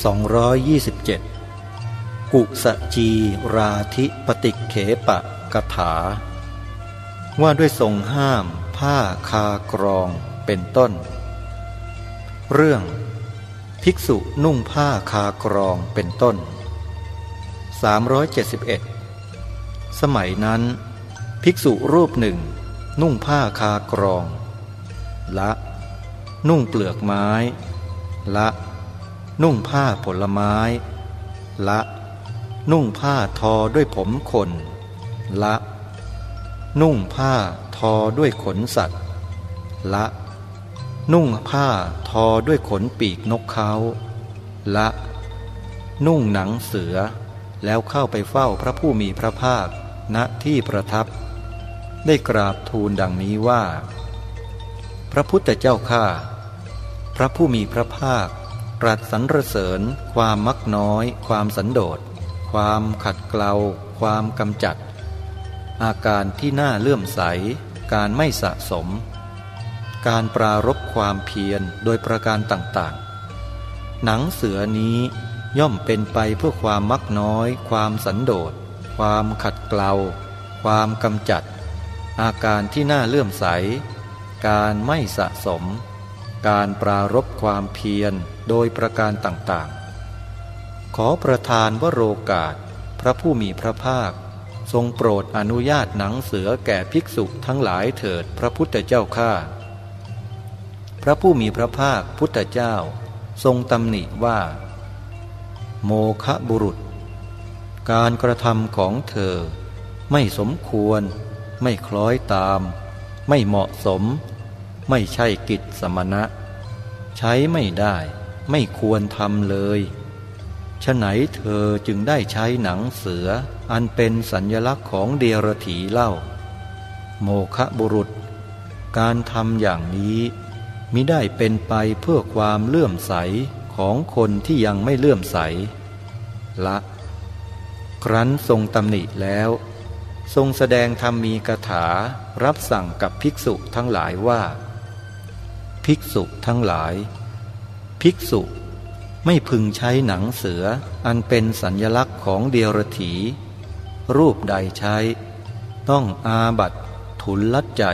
227 กุสจีราธิปฏิเขปะกถา ว่าด้วยทรงห้ามผ้าคากรองเป็นต้น เรื่องภิกษุนุ่งผ้าคากรองเป็นต้น 371 สมัยนั้น ภิกษุรูปหนึ่ง นุ่งผ้าคากรอง ละ นุ่งเปลือกไม้ ละ นุ่งผ้าผลไม้ ละ นุ่งผ้าทอด้วยผมขนละ นุ่งผ้าทอด้วยขนสัตว์ ละ นุ่งผ้าทอด้วยขนปีกนกเขาละ นุ่งหนังเสือ แล้วเข้าไปเฝ้าพระผู้มีพระภาคณที่ประทับ ได้กราบทูลดังนี้ว่า พระพุทธเจ้าข้าพระผู้มีพระภาค ตรัสสรรเสริญ ความมักน้อย ความสันโดษ ความขัดเกลา ความกำจัด อาการที่น่าเลื่อมใส การไม่สะสม การปรารบความเพียรโดยประการต่างๆ หนังเสือนี้ย่อมเป็นไปเพื่อความมักน้อย ความสันโดษ ความขัดเกลา ความกำจัด อาการที่น่าเลื่อมใส การไม่สะสม การปรารบความเพียรโดยประการต่างๆ ขอประทานวโรกาส พระผู้มีพระภาค ทรงโปรดอนุญาตหนังเสือแก่ภิกษุทั้งหลายเถิดพระพุทธเจ้าข้าพระผู้มีพระภาคพุทธเจ้า ทรงตำหนิว่า โมคะบุรุษ การกระทำของเธอ ไม่สมควร ไม่คล้อยตาม ไม่เหมาะสม ไม่ใช่กิจสมณะ ใช้ไม่ได้ไม่ควรทำเลยฉไหนเธอจึงได้ใช้หนังเสือ อันเป็นสัญญลักษณ์ของเดียรถีเล่า โมคะบุรุษ การทำอย่างนี้มิได้เป็นไปเพื่อความเลื่อมใสของคนที่ยังไม่เลื่อมใส ละ ครั้นทรงตำหนิแล้ว ทรงแสดงธรรมมีกถารับสั่งกับภิกษุทั้งหลายว่า ภิกษุทั้งหลาย ภิกษุไม่พึงใช้หนังเสืออันเป็นสัญญลักษณ์ของเดียรถี รูปใดใช้ ต้องอาบัตทุนลัดใจ